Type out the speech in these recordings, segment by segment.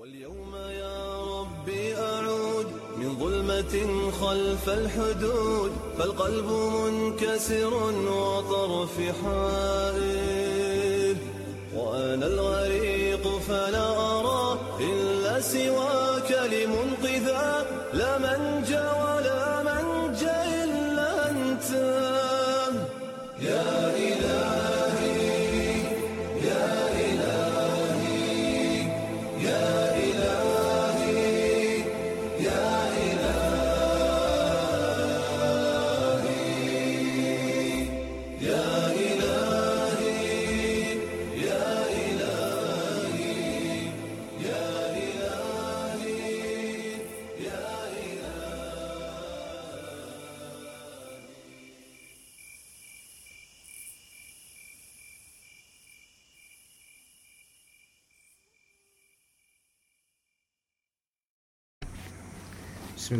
واليوم يا ربي أعود من ظلمة خلف الحدود فالقلب منكسر وطرف حائر وأنا الغريق فلا أرى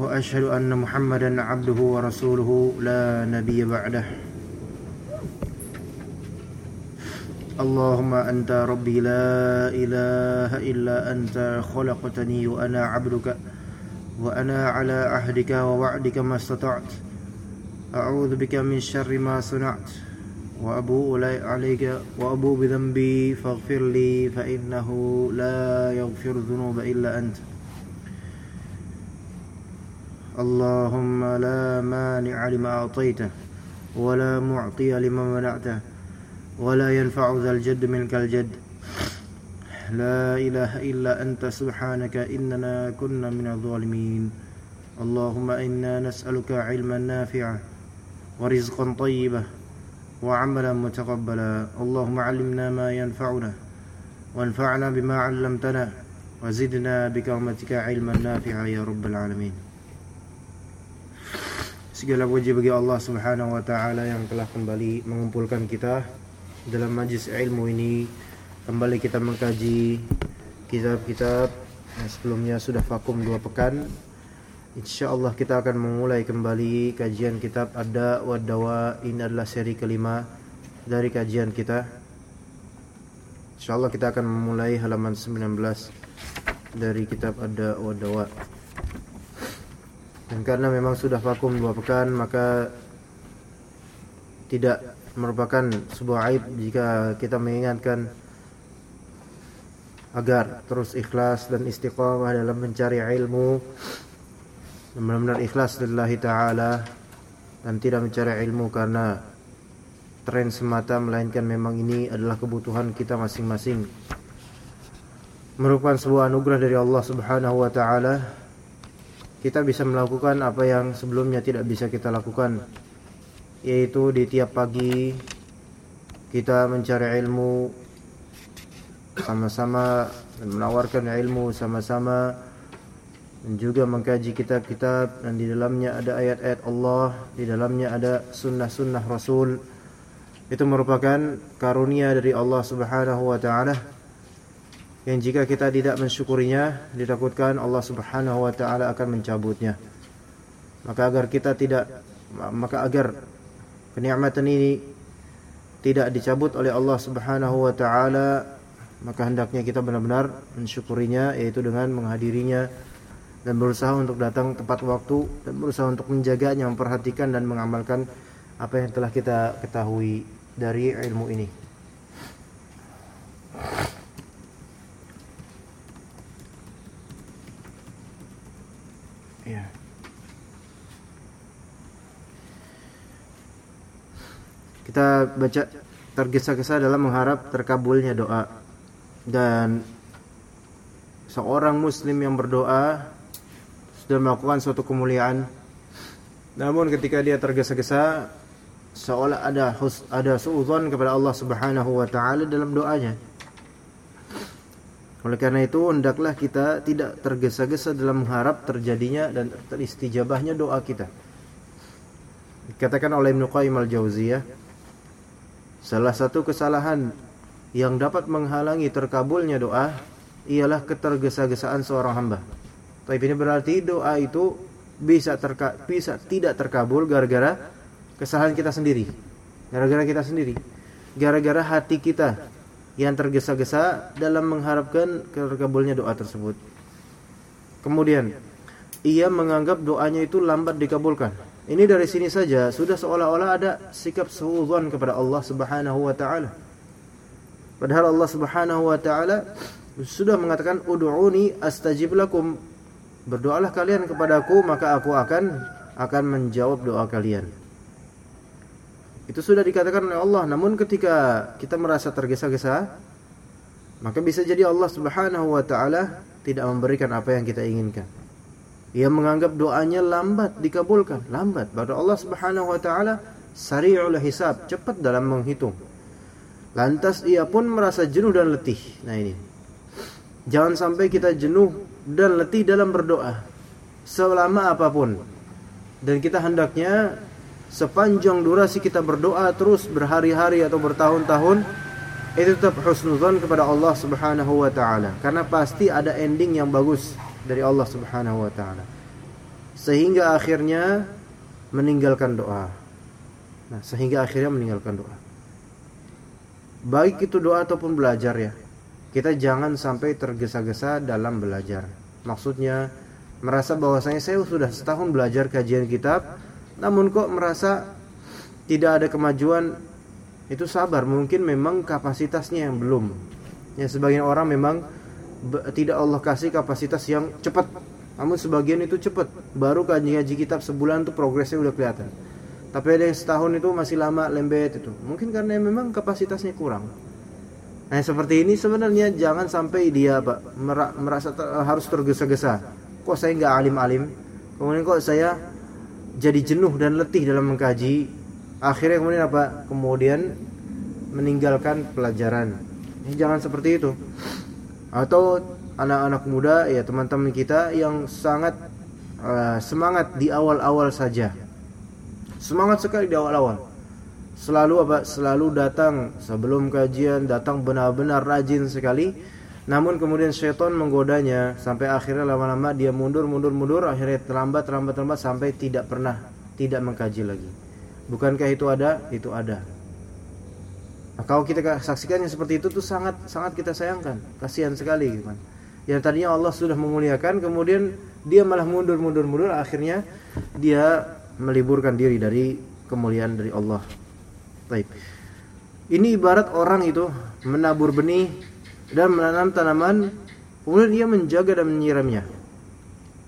وأشهد أن محمدا عبده ورسوله لا نبي بعده. اللهم أنت ربي لا إله إلا أنت خلقتني وأنا عبدك وأنا على عهدك ووعدك ما استطعت. أعوذ بك من شر ما صنعت وأبوء لي- عليك وأبوء بذنبي فاغفر لي فإنه لا يغفر الذنوب إلا أنت. اللهم لا مانع لما أعطيته ولا معطي لما منعته ولا ينفع ذا الجد منك الجد. لا إله إلا أنت سبحانك إننا كنا من الظالمين. اللهم إنا نسألك علما نافعا ورزقا طيبا وعملا متقبلا. اللهم علمنا ما ينفعنا وانفعنا بما علمتنا وزدنا بكرمتك علما نافعا يا رب العالمين. Segala puji bagi Allah Subhanahu wa taala yang telah kembali mengumpulkan kita dalam majlis ilmu ini. Kembali kita mengkaji kitab-kitab yang sebelumnya sudah vakum dua pekan. Insya Allah kita akan memulai kembali kajian kitab Ada wa Dawa. Ini adalah seri kelima dari kajian kita. Insya Allah kita akan memulai halaman 19 dari kitab Ada wa Dawa. Dan karena memang sudah vakum dua pekan maka tidak merupakan sebuah aib jika kita mengingatkan agar terus ikhlas dan istiqamah dalam mencari ilmu benar-benar ikhlas lillahi ta'ala dan tidak mencari ilmu karena tren semata melainkan memang ini adalah kebutuhan kita masing-masing. Merupakan sebuah anugerah dari Allah Subhanahu wa taala kita bisa melakukan apa yang sebelumnya tidak bisa kita lakukan. Yaitu di tiap pagi kita mencari ilmu sama-sama menawarkan ilmu sama-sama dan juga mengkaji kitab-kitab. Dan di dalamnya ada ayat-ayat Allah di dalamnya ada sunnah-sunnah Rasul. Itu merupakan karunia dari Allah Subhanahu wa taala yang jika kita tidak mensyukurinya ditakutkan Allah Subhanahu wa taala akan mencabutnya. Maka agar kita tidak maka agar kenikmatan ini tidak dicabut oleh Allah Subhanahu wa taala maka hendaknya kita benar-benar mensyukurinya yaitu dengan menghadirinya dan berusaha untuk datang tepat waktu dan berusaha untuk menjaganya, memperhatikan dan mengamalkan apa yang telah kita ketahui dari ilmu ini. Ya. Kita baca tergesa-gesa dalam mengharap terkabulnya doa. Dan seorang muslim yang berdoa sudah melakukan suatu kemuliaan. Namun ketika dia tergesa-gesa seolah ada hus, ada suudzon kepada Allah Subhanahu wa taala dalam doanya Oleh karena itu hendaklah kita tidak tergesa-gesa dalam mengharap terjadinya dan teristijabahnya doa kita. Dikatakan oleh Ibnu Qayyim al-Jauziyah, salah satu kesalahan yang dapat menghalangi terkabulnya doa ialah ketergesa-gesaan seorang hamba. Tapi ini berarti doa itu bisa terka, bisa tidak terkabul gara-gara kesalahan kita sendiri. Gara-gara kita sendiri. Gara-gara hati kita yang tergesa-gesa dalam mengharapkan terkabulnya doa tersebut. Kemudian ia menganggap doanya itu lambat dikabulkan. Ini dari sini saja sudah seolah-olah ada sikap suudzon kepada Allah Subhanahu wa taala. Padahal Allah Subhanahu wa taala sudah mengatakan ud'uni astajib lakum. Berdoalah kalian kepadaku maka aku akan akan menjawab doa kalian. Itu sudah dikatakan oleh Allah. Namun ketika kita merasa tergesa-gesa, maka bisa jadi Allah Subhanahu wa taala tidak memberikan apa yang kita inginkan. Ia menganggap doanya lambat dikabulkan, lambat. Padahal Allah Subhanahu wa taala sari'ul hisab, cepat dalam menghitung. Lantas ia pun merasa jenuh dan letih. Nah ini. Jangan sampai kita jenuh dan letih dalam berdoa selama apa pun. Dan kita hendaknya sepanjang durasi kita berdoa terus berhari-hari atau bertahun-tahun itu tetap husnuzan kepada Allah Subhanahu wa taala karena pasti ada ending yang bagus dari Allah Subhanahu wa taala. Sehingga akhirnya meninggalkan doa. Nah, sehingga akhirnya meninggalkan doa. Baik itu doa ataupun belajar ya. Kita jangan sampai tergesa-gesa dalam belajar. Maksudnya merasa bahwasanya saya sudah setahun belajar kajian kitab, namun kok merasa tidak ada kemajuan itu sabar. Mungkin memang kapasitasnya yang belum. Ya sebagian orang memang tidak Allah kasih kapasitas yang cepat. Namun sebagian itu cepat. Baru kaji ngaji kitab sebulan tuh progresnya udah kelihatan. Tapi ada yang setahun itu masih lama lembet itu. Mungkin karena memang kapasitasnya kurang. Nah seperti ini sebenarnya jangan sampai dia pak merasa ter, harus tergesa-gesa. Kok saya nggak alim-alim? Kemudian kok saya jadi jenuh dan letih dalam mengkaji akhirnya kemudian apa? Kemudian meninggalkan pelajaran. Ini jangan seperti itu. Atau anak-anak muda ya teman-teman kita yang sangat uh, semangat di awal-awal saja. Semangat sekali di awal-awal. Selalu apa? Selalu datang. Sebelum kajian datang benar-benar rajin sekali namun kemudian syaitan menggodanya sampai akhirnya lama-lama dia mundur mundur mundur akhirnya terlambat terlambat terlambat sampai tidak pernah tidak mengkaji lagi. Bukankah itu ada? Itu ada. Nah, kalau kita saksikannya seperti itu tuh sangat sangat kita sayangkan. Kasihan sekali gitu kan. Yang tadinya Allah sudah memuliakan kemudian dia malah mundur mundur mundur akhirnya dia meliburkan diri dari kemuliaan dari Allah. Baik. Ini ibarat orang itu menabur benih dan menanam tanaman kemudian ia menjaga dan menyiramnya.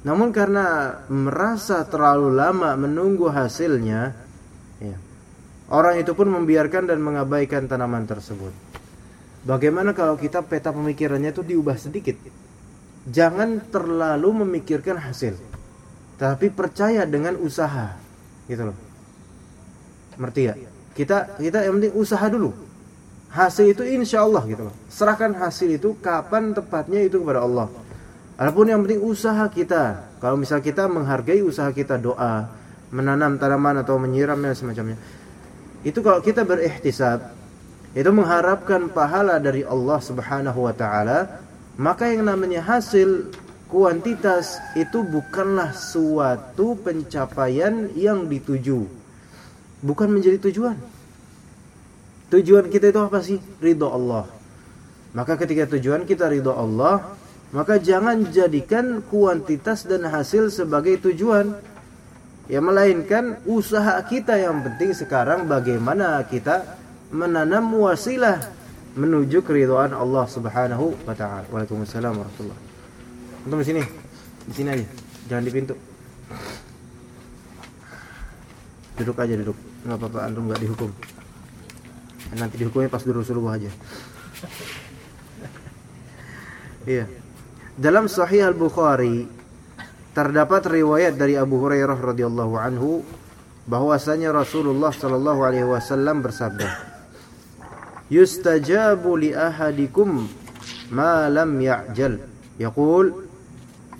Namun karena merasa terlalu lama menunggu hasilnya ya, orang itu pun membiarkan dan mengabaikan tanaman tersebut. Bagaimana kalau kita peta pemikirannya itu diubah sedikit? Jangan terlalu memikirkan hasil tapi percaya dengan usaha gitu loh. Ngerti ya? Kita kita yang penting usaha dulu hasil itu insya Allah gitu loh. Serahkan hasil itu kapan tepatnya itu kepada Allah. Adapun yang penting usaha kita. Kalau misal kita menghargai usaha kita doa, menanam tanaman atau menyiram dan semacamnya. Itu kalau kita berikhtisab, itu mengharapkan pahala dari Allah Subhanahu wa taala, maka yang namanya hasil kuantitas itu bukanlah suatu pencapaian yang dituju. Bukan menjadi tujuan. Tujuan kita itu apa sih? Ridho Allah. Maka ketika tujuan kita ridho Allah, maka jangan jadikan kuantitas dan hasil sebagai tujuan. Ya melainkan usaha kita yang penting sekarang bagaimana kita menanam wasilah menuju keridhaan Allah Subhanahu wa taala. Waalaikumsalam warahmatullahi. Untuk di sini. Di sini aja. Jangan di pintu. Duduk aja duduk. Enggak apa-apa antum enggak dihukum nanti dihukumnya pas dulu suruh aja iya dalam Sahih Al Bukhari terdapat riwayat dari Abu Hurairah radhiyallahu anhu bahwasanya Rasulullah sallallahu alaihi wasallam bersabda Yustajabu li ahadikum ma lam ya'jal. Yaqul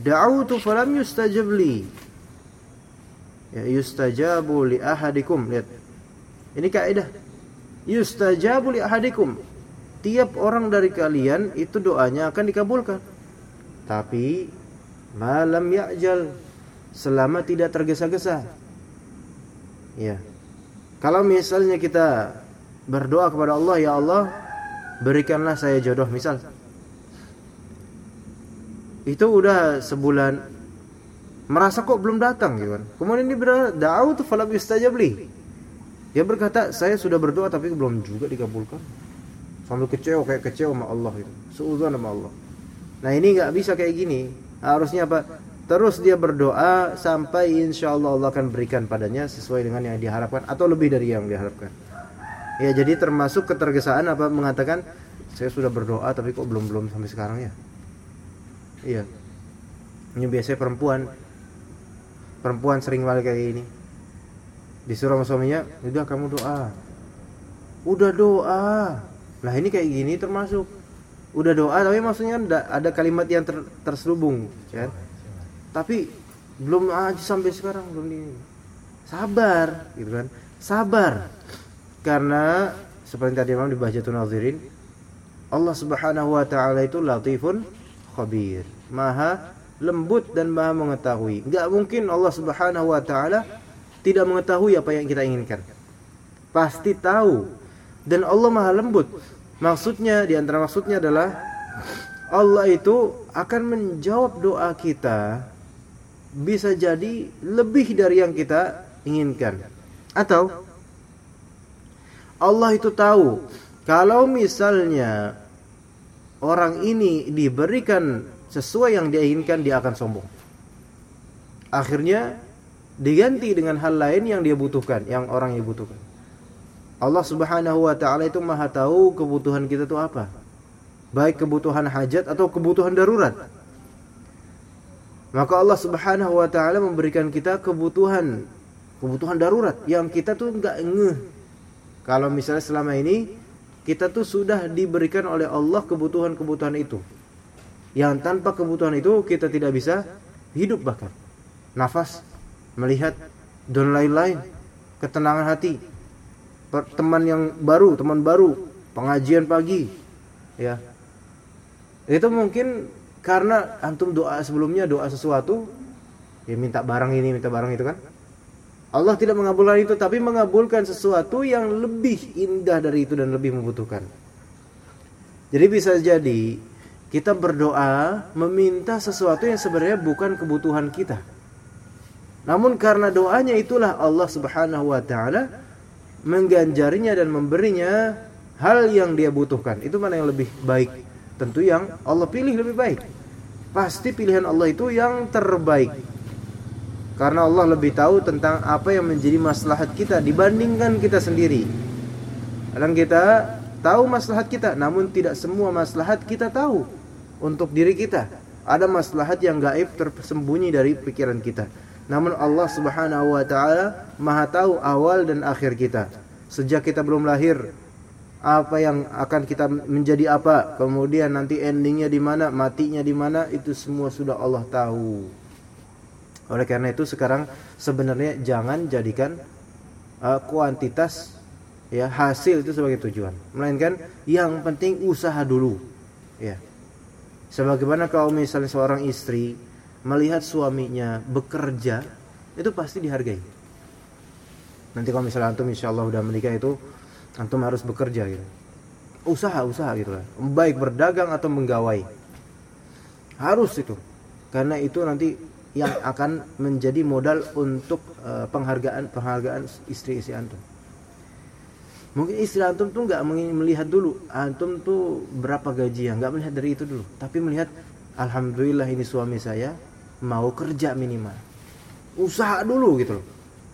da'awtu falam yustajab li. Ya yustajabu li ahadikum. Lihat. Ini kaidah. Yustajabu li ahadikum. Tiap orang dari kalian itu doanya akan dikabulkan. Tapi malam ya'jal selama tidak tergesa-gesa. Ya. Kalau misalnya kita berdoa kepada Allah, ya Allah, berikanlah saya jodoh misal. Itu udah sebulan merasa kok belum datang gitu kan. Kemudian dia berdoa, tu falam yustajab li. Dia berkata, saya sudah berdoa tapi belum juga dikabulkan. Sambil kecewa kayak kecewa sama Allah itu. Seuzon sama Allah. Nah ini nggak bisa kayak gini. Harusnya apa? Terus dia berdoa sampai insya Allah Allah akan berikan padanya sesuai dengan yang diharapkan atau lebih dari yang diharapkan. Ya jadi termasuk ketergesaan apa mengatakan saya sudah berdoa tapi kok belum belum sampai sekarang ya. Iya. Ini biasanya perempuan perempuan sering balik kayak ini. Disuruh sama suaminya, udah kamu doa. Udah doa. Nah ini kayak gini termasuk udah doa tapi maksudnya ada kalimat yang ter, terselubung, kan? Tapi belum aja sampai sekarang belum di sabar, gitu kan? Sabar. Karena seperti tadi malam dibaca tuh nazirin, Allah Subhanahu wa taala itu latifun khabir. Maha lembut dan maha mengetahui. Enggak mungkin Allah Subhanahu wa taala tidak mengetahui apa yang kita inginkan. Pasti tahu. Dan Allah maha lembut. Maksudnya di antara maksudnya adalah Allah itu akan menjawab doa kita bisa jadi lebih dari yang kita inginkan. Atau Allah itu tahu kalau misalnya orang ini diberikan sesuai yang dia inginkan dia akan sombong. Akhirnya diganti dengan hal lain yang dia butuhkan, yang orang yang butuhkan. Allah Subhanahu wa taala itu Maha tahu kebutuhan kita itu apa. Baik kebutuhan hajat atau kebutuhan darurat. Maka Allah Subhanahu wa taala memberikan kita kebutuhan kebutuhan darurat yang kita tuh nggak ngeh. Kalau misalnya selama ini kita tuh sudah diberikan oleh Allah kebutuhan-kebutuhan itu. Yang tanpa kebutuhan itu kita tidak bisa hidup bahkan. Nafas, melihat dan lain-lain, ketenangan hati, teman yang baru, teman baru, pengajian pagi, ya. Itu mungkin karena antum doa sebelumnya doa sesuatu, ya minta barang ini, minta barang itu kan. Allah tidak mengabulkan itu, tapi mengabulkan sesuatu yang lebih indah dari itu dan lebih membutuhkan. Jadi bisa jadi kita berdoa meminta sesuatu yang sebenarnya bukan kebutuhan kita. Namun karena doanya itulah Allah Subhanahu wa taala mengganjarinya dan memberinya hal yang dia butuhkan. Itu mana yang lebih baik? Tentu yang Allah pilih lebih baik. Pasti pilihan Allah itu yang terbaik. Karena Allah lebih tahu tentang apa yang menjadi maslahat kita dibandingkan kita sendiri. Kadang kita tahu maslahat kita, namun tidak semua maslahat kita tahu untuk diri kita. Ada maslahat yang gaib tersembunyi dari pikiran kita. Namun Allah Subhanahu wa taala Maha tahu awal dan akhir kita. Sejak kita belum lahir, apa yang akan kita menjadi apa, kemudian nanti endingnya di mana, matinya di mana, itu semua sudah Allah tahu. Oleh karena itu sekarang sebenarnya jangan jadikan uh, kuantitas ya hasil itu sebagai tujuan, melainkan yang penting usaha dulu. Ya. Sebagaimana kalau misalnya seorang istri melihat suaminya bekerja itu pasti dihargai. Nanti kalau misalnya antum insya Allah udah menikah itu antum harus bekerja gitu. Usaha usaha gitu lah. Baik berdagang atau menggawai. Harus itu. Karena itu nanti yang akan menjadi modal untuk uh, penghargaan penghargaan istri-istri antum. Mungkin istri antum tuh nggak melihat dulu antum tuh berapa gaji ya, nggak melihat dari itu dulu, tapi melihat alhamdulillah ini suami saya mau kerja minimal. Usaha dulu gitu loh.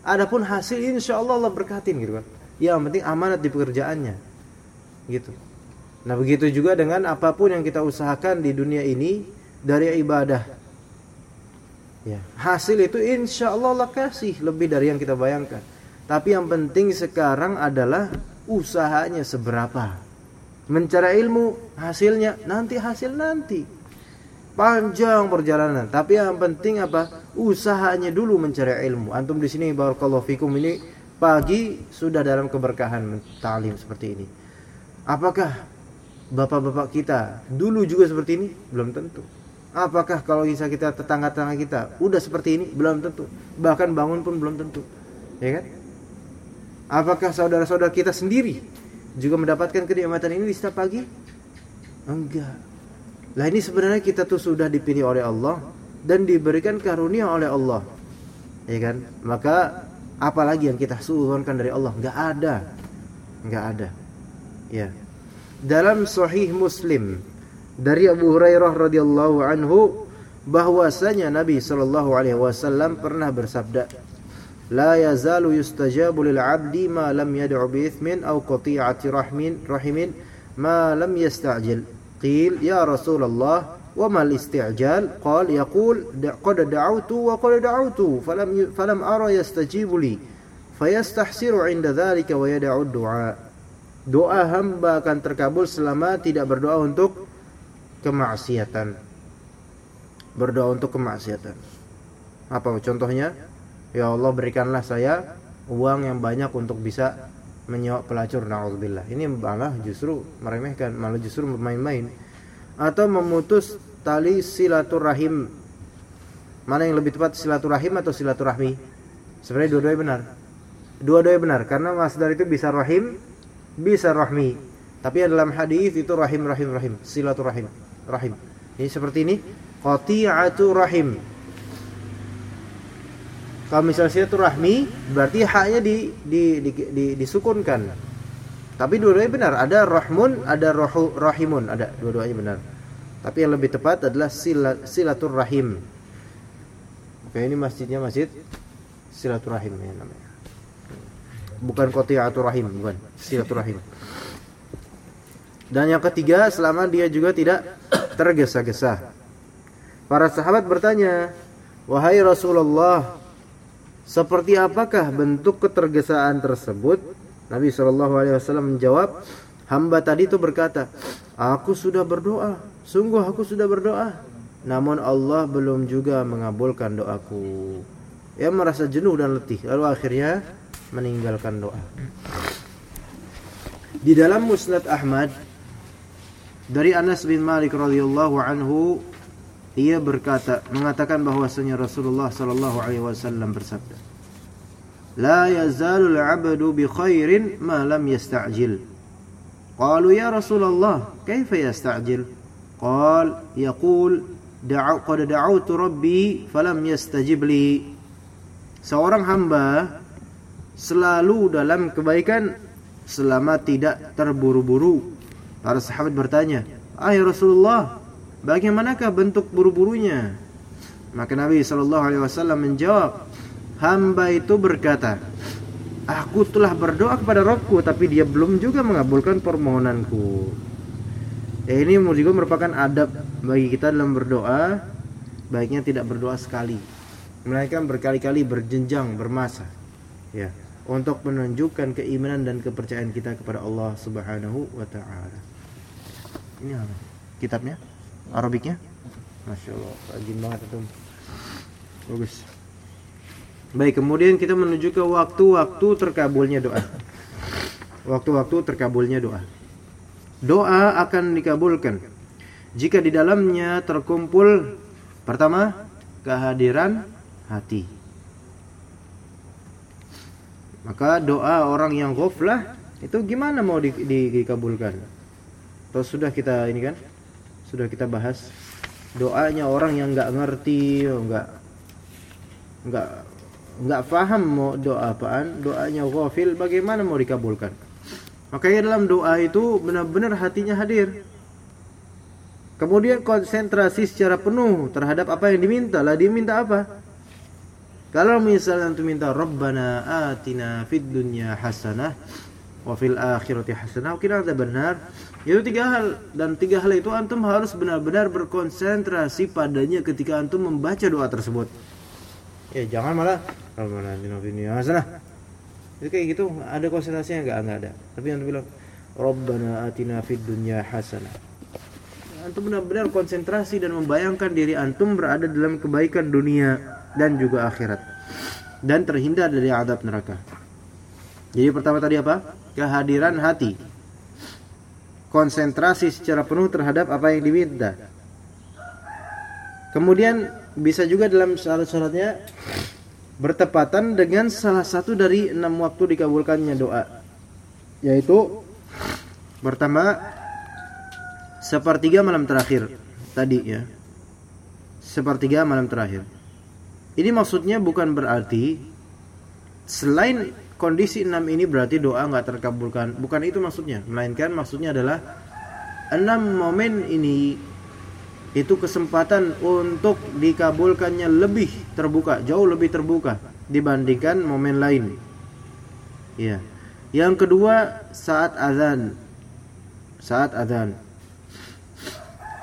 Adapun hasil insya Allah Allah berkatin gitu kan. Yang penting amanat di pekerjaannya. Gitu. Nah begitu juga dengan apa pun yang kita usahakan di dunia ini dari ibadah. Ya hasil itu insya Allah Allah kasih lebih dari yang kita bayangkan. Tapi yang penting sekarang adalah usahanya seberapa. Mencari ilmu hasilnya nanti hasil nanti. Panjang perjalanan, tapi yang penting apa? Usahanya dulu mencari ilmu. Antum di sini barakallahu fikum ini pagi sudah dalam keberkahan talim seperti ini. Apakah bapak-bapak kita dulu juga seperti ini? Belum tentu. Apakah kalau bisa kita tetangga-tetangga kita udah seperti ini? Belum tentu. Bahkan bangun pun belum tentu. Ya kan? Apakah saudara-saudara kita sendiri juga mendapatkan kenikmatan ini di setiap pagi? Enggak. Lah ini sebenarnya kita tuh sudah dipilih oleh Allah dan diberikan karunia oleh Allah. Ya kan? Maka apalagi yang kita suhunkan dari Allah? Enggak ada. Enggak ada. Ya. Dalam sahih Muslim dari Abu Hurairah radhiyallahu anhu bahwasanya Nabi sallallahu alaihi wasallam pernah bersabda La yazalu yustajabu lil 'abdi ma lam yad'u bi ithmin aw qati'ati rahmin rahimin ma lam yasta'jil Qil ya Rasulullah wa mal isti'jal? Qal yaqul qad da'awtu wa qad da'awtu falam falam ara yastajibu li. Fayastahsiru 'inda dhalika wa yad'u du'a. Doa hamba akan terkabul selama tidak berdoa untuk kemaksiatan. Berdoa untuk kemaksiatan. Apa contohnya? Ya Allah berikanlah saya uang yang banyak untuk bisa menyewa pelacur naudzubillah. Ini malah justru meremehkan malah justru bermain-main. Atau memutus tali silaturahim. Mana yang lebih tepat silaturahim atau silaturahmi? Sebenarnya dua-duanya benar. Dua-duanya benar karena masdar itu bisa rahim bisa rahmi. Tapi dalam hadis itu rahim rahim rahim. Silaturahim rahim. Ini seperti ini qati'atu rahim kalau misalnya rahmi berarti haknya di, di, di, di, disukunkan. Tapi dua-duanya benar. Ada rahmun, ada rohu, rahimun, ada dua-duanya benar. Tapi yang lebih tepat adalah silaturahim. Oke, ini masjidnya masjid silaturahim ya namanya. Bukan qati'atur rahim, bukan silaturahim. Dan yang ketiga, selama dia juga tidak tergesa-gesa. Para sahabat bertanya, "Wahai Rasulullah, seperti apakah bentuk ketergesaan tersebut? Nabi Shallallahu Alaihi Wasallam menjawab, hamba tadi itu berkata, aku sudah berdoa, sungguh aku sudah berdoa, namun Allah belum juga mengabulkan doaku. Ia merasa jenuh dan letih, lalu akhirnya meninggalkan doa. Di dalam Musnad Ahmad dari Anas bin Malik radhiyallahu anhu ia berkata mengatakan bahwasanya Rasulullah sallallahu alaihi wasallam bersabda La yazalul 'abdu bi khairin ma lam yasta'jil. Qalu ya Rasulullah kaifa yasta'jil? Qal yaqul da'u qad da'awtu rabbi falam yastajib li Seorang hamba selalu dalam kebaikan selama tidak terburu-buru. Para sahabat bertanya, "Ahai Rasulullah, Bagaimanakah bentuk buru-burunya? Maka Nabi Shallallahu Alaihi Wasallam menjawab, hamba itu berkata, aku telah berdoa kepada Robku, tapi dia belum juga mengabulkan permohonanku. Eh, ini juga merupakan adab bagi kita dalam berdoa. Baiknya tidak berdoa sekali, melainkan berkali-kali berjenjang bermasa, ya, untuk menunjukkan keimanan dan kepercayaan kita kepada Allah Subhanahu Wa Taala. Ini apa? Kitabnya? Arabiknya? Masya Allah rajin banget itu. Bagus. Baik kemudian kita menuju ke waktu-waktu terkabulnya doa. Waktu-waktu terkabulnya doa. Doa akan dikabulkan jika di dalamnya terkumpul pertama kehadiran hati. Maka doa orang yang ghaflah itu gimana mau di, di, dikabulkan? Atau sudah kita ini kan sudah kita bahas. Doanya orang yang nggak ngerti nggak nggak nggak paham mau doa apaan doanya ghafil bagaimana mau dikabulkan? Makanya dalam doa itu benar-benar hatinya hadir. Kemudian konsentrasi secara penuh terhadap apa yang diminta. Lah diminta apa? Kalau misalnya antum minta Rabbana atina fid dunya hasanah wa fil akhirati hasanah kira ada benar itu tiga hal dan tiga hal itu antum harus benar-benar berkonsentrasi padanya ketika antum membaca doa tersebut. Ya jangan malah hasanah. Itu kayak gitu ada konsentrasinya enggak enggak ada. Tapi antum bilang Rabbana atina fid dunya hasanah. Antum benar-benar konsentrasi dan membayangkan diri antum berada dalam kebaikan dunia dan juga akhirat dan terhindar dari adab neraka. Jadi pertama tadi apa? Kehadiran hati. Konsentrasi secara penuh terhadap apa yang diminta. Kemudian bisa juga dalam syarat-syaratnya bertepatan dengan salah satu dari enam waktu dikabulkannya doa. Yaitu pertama sepertiga malam terakhir tadi ya. Sepertiga malam terakhir. Ini maksudnya bukan berarti selain kondisi enam ini berarti doa nggak terkabulkan bukan itu maksudnya melainkan maksudnya adalah enam momen ini itu kesempatan untuk dikabulkannya lebih terbuka, jauh lebih terbuka dibandingkan momen lain. Ya. Yang kedua saat azan. Saat azan.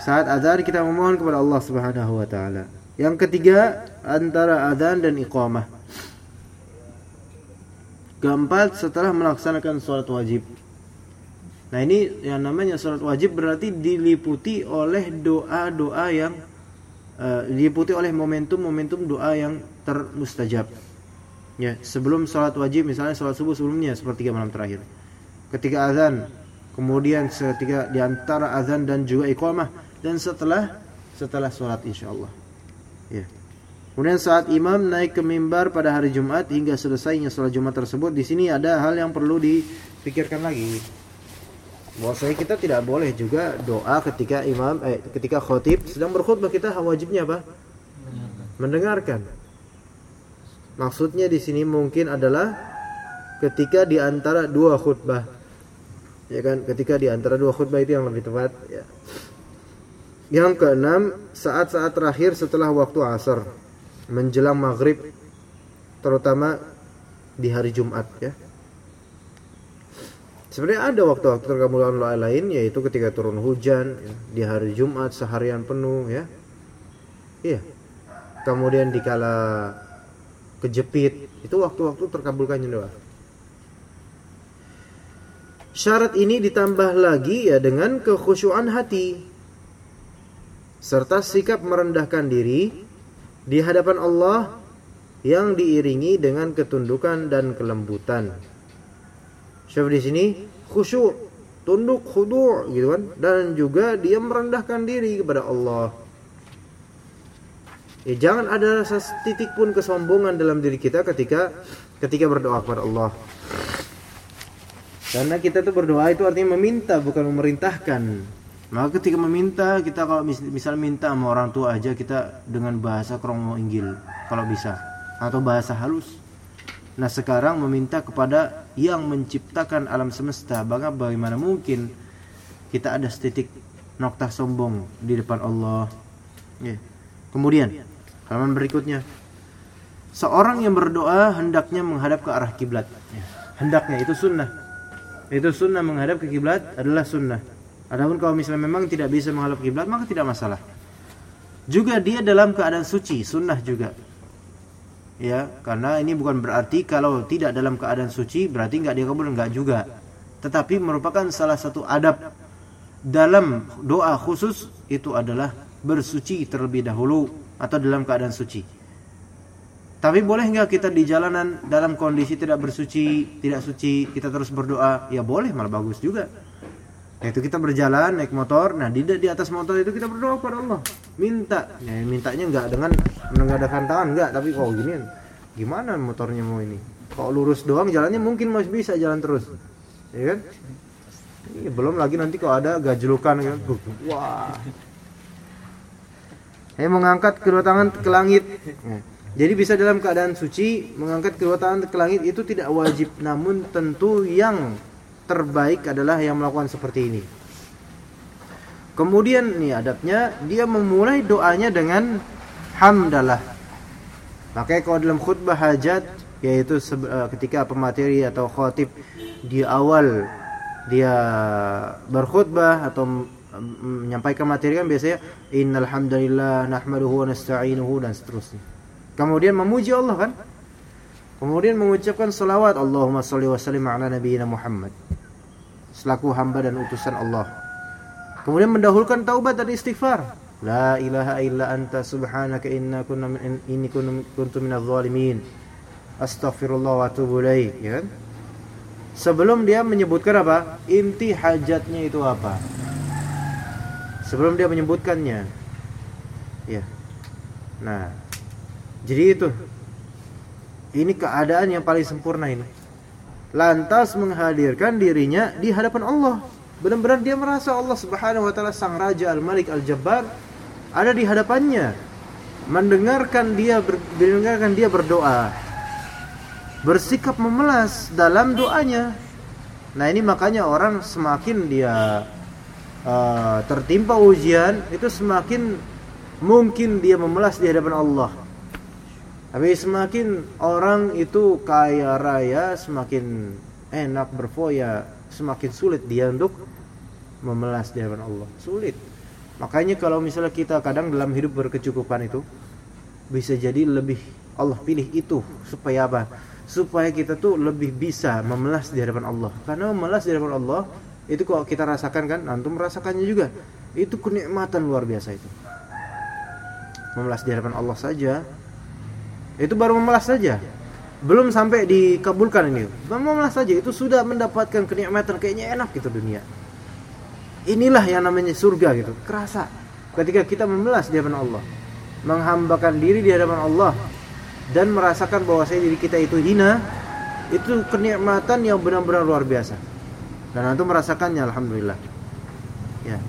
Saat azan kita memohon kepada Allah Subhanahu wa taala. Yang ketiga antara azan dan iqamah. Keempat setelah melaksanakan sholat wajib. Nah ini yang namanya sholat wajib berarti diliputi oleh doa-doa yang uh, diliputi oleh momentum-momentum doa yang termustajab. Ya, sebelum sholat wajib misalnya sholat subuh sebelumnya sepertiga malam terakhir. Ketika azan, kemudian seketika di antara azan dan juga iqamah dan setelah setelah sholat insyaallah. Ya. Kemudian saat imam naik ke mimbar pada hari Jumat hingga selesainya sholat Jumat tersebut, di sini ada hal yang perlu dipikirkan lagi bahwasanya kita tidak boleh juga doa ketika imam eh ketika khotib sedang berkhutbah kita wajibnya apa? Mendengarkan. Maksudnya di sini mungkin adalah ketika di antara dua khutbah. Ya kan? Ketika di antara dua khutbah itu yang lebih tepat ya. Yang keenam, saat-saat terakhir setelah waktu asar menjelang maghrib terutama di hari Jumat ya Sebenarnya ada waktu-waktu doa lain yaitu ketika turun hujan ya, di hari Jumat seharian penuh ya. Iya. Kemudian dikala kejepit itu waktu-waktu terkabulkannya doa. Syarat ini ditambah lagi ya dengan kekhusyuan hati serta sikap merendahkan diri di hadapan Allah yang diiringi dengan ketundukan dan kelembutan. Syekh di sini khusyuk, tunduk, khudu' gitu kan dan juga dia merendahkan diri kepada Allah. Ya, jangan ada rasa titik pun kesombongan dalam diri kita ketika ketika berdoa kepada Allah. Karena kita tuh berdoa itu artinya meminta bukan memerintahkan. Maka ketika meminta kita kalau misal minta sama orang tua aja kita dengan bahasa kromo inggil kalau bisa. Atau bahasa halus. Nah sekarang meminta kepada yang menciptakan alam semesta. Bagaimana mungkin kita ada setitik noktah sombong di depan Allah? Ya. kemudian halaman berikutnya. Seorang yang berdoa hendaknya menghadap ke arah kiblat. Ya. hendaknya itu sunnah. Itu sunnah menghadap ke kiblat adalah sunnah adapun kalau misalnya memang tidak bisa menghadap kiblat maka tidak masalah. Juga dia dalam keadaan suci sunnah juga. Ya karena ini bukan berarti kalau tidak dalam keadaan suci berarti nggak dikabul nggak juga. Tetapi merupakan salah satu adab. Dalam doa khusus itu adalah bersuci terlebih dahulu atau dalam keadaan suci. Tapi boleh nggak kita di jalanan dalam kondisi tidak bersuci tidak suci kita terus berdoa? Ya boleh malah bagus juga yaitu kita berjalan naik motor. Nah di di atas motor itu kita berdoa kepada Allah. Minta. Ya mintanya nggak dengan menengadakan tangan nggak. Tapi kok gini gimana motornya mau ini? Kalau lurus doang jalannya mungkin masih bisa jalan terus. Ya kan? Ini belum lagi nanti kalau ada gajlukan kan? Wah. Saya mengangkat kedua tangan ke langit. Ya. jadi bisa dalam keadaan suci mengangkat kedua tangan ke langit itu tidak wajib. Namun tentu yang terbaik adalah yang melakukan seperti ini. Kemudian nih adabnya dia memulai doanya dengan hamdalah. Makanya kalau dalam khutbah hajat yaitu eh, ketika pemateri atau khotib di awal dia berkhutbah atau menyampaikan materi kan biasanya innal hamdalillah nahmaduhu wa nasta'inuhu dan seterusnya. Kemudian memuji Allah kan? Kemudian mengucapkan salawat Allahumma salli wa sallim ala nabiyyina Muhammad. selaku hamba dan utusan Allah. Kemudian mendahulukan taubat dan istighfar. La ilaha illa anta subhanaka inna kunna min inni kuntu minadh zalimin. Astaghfirullah wa atubu ilaih, ya kan? Sebelum dia menyebutkan apa? Inti hajatnya itu apa? Sebelum dia menyebutkannya. Ya. Nah, jadi itu. Ini keadaan yang paling sempurna ini. Lantas menghadirkan dirinya di hadapan Allah. Benar-benar dia merasa Allah Subhanahu wa taala Sang Raja Al-Malik Al-Jabbar ada di hadapannya. Mendengarkan dia ber, mendengarkan dia berdoa. Bersikap memelas dalam doanya. Nah, ini makanya orang semakin dia uh, tertimpa ujian itu semakin mungkin dia memelas di hadapan Allah. Tapi semakin orang itu kaya raya, semakin enak berfoya, semakin sulit dia untuk memelas di hadapan Allah. Sulit. Makanya kalau misalnya kita kadang dalam hidup berkecukupan itu bisa jadi lebih Allah pilih itu supaya apa? Supaya kita tuh lebih bisa memelas di hadapan Allah. Karena memelas di hadapan Allah itu kok kita rasakan kan, antum merasakannya juga. Itu kenikmatan luar biasa itu. Memelas di hadapan Allah saja itu baru memelas saja. Belum sampai dikabulkan ini. Memelas saja. Itu sudah mendapatkan kenikmatan. Kayaknya enak gitu dunia. Inilah yang namanya surga gitu. Kerasa. Ketika kita memelas di hadapan Allah. Menghambakan diri di hadapan Allah. Dan merasakan bahwa saya diri kita itu hina. Itu kenikmatan yang benar-benar luar biasa. Dan antum merasakannya alhamdulillah. Ya.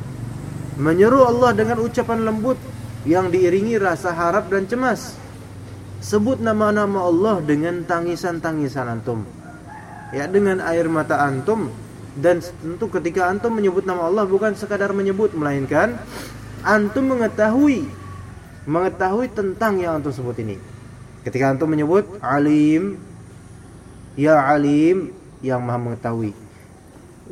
Menyeru Allah dengan ucapan lembut yang diiringi rasa harap dan cemas sebut nama-nama Allah dengan tangisan-tangisan antum. Ya, dengan air mata antum dan tentu ketika antum menyebut nama Allah bukan sekadar menyebut melainkan antum mengetahui mengetahui tentang yang antum sebut ini. Ketika antum menyebut Alim Ya Alim yang Maha mengetahui.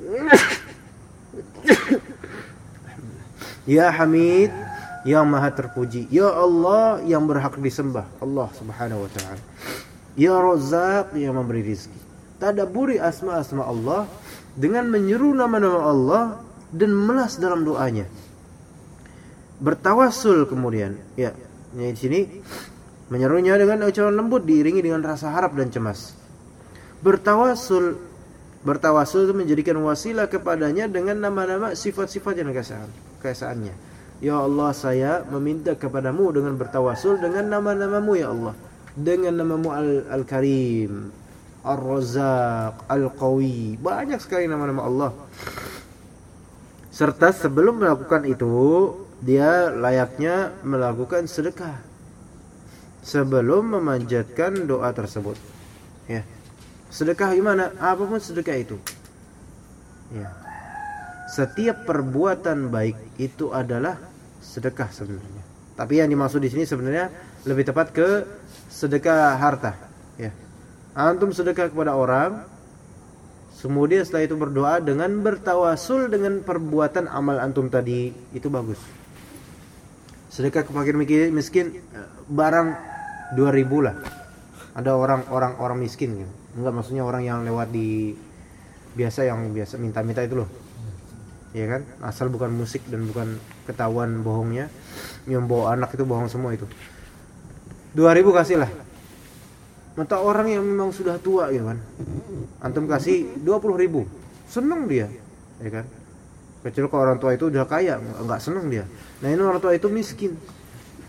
ya Hamid yang maha terpuji. Ya Allah yang berhak disembah. Allah subhanahu wa ta'ala. Ya Razak yang memberi rizki. Tadaburi asma-asma Allah dengan menyeru nama-nama Allah dan melas dalam doanya. Bertawasul kemudian. Ya di sini menyerunya dengan ucapan lembut diiringi dengan rasa harap dan cemas. Bertawasul bertawasul itu menjadikan wasilah kepadanya dengan nama-nama sifat-sifat yang keesaannya Ya Allah saya meminta kepadamu dengan bertawasul dengan nama-namamu ya Allah. Dengan namamu Al-Karim Ar-Razak Al-Qawi. Banyak sekali nama-nama Allah. Serta sebelum melakukan itu dia layaknya melakukan sedekah sebelum memanjatkan doa tersebut. Ya. Sedekah gimana? Apa pun sedekah itu. Ya setiap perbuatan baik itu adalah sedekah sebenarnya. Tapi yang dimaksud di sini sebenarnya lebih tepat ke sedekah harta, ya. Antum sedekah kepada orang, kemudian setelah itu berdoa dengan bertawasul dengan perbuatan amal antum tadi, itu bagus. Sedekah ke fakir miskin barang 2000 lah. Ada orang-orang orang miskin gitu. Enggak maksudnya orang yang lewat di biasa yang biasa minta-minta itu loh ya kan? Asal bukan musik dan bukan ketahuan bohongnya yang bawa anak itu bohong semua itu. 2000 kasih lah. Mata orang yang memang sudah tua gitu kan? Antum kasih 20 ribu. Seneng dia ya kan? Kecuali kalau orang tua itu udah kaya nggak seneng dia. Nah ini orang tua itu miskin.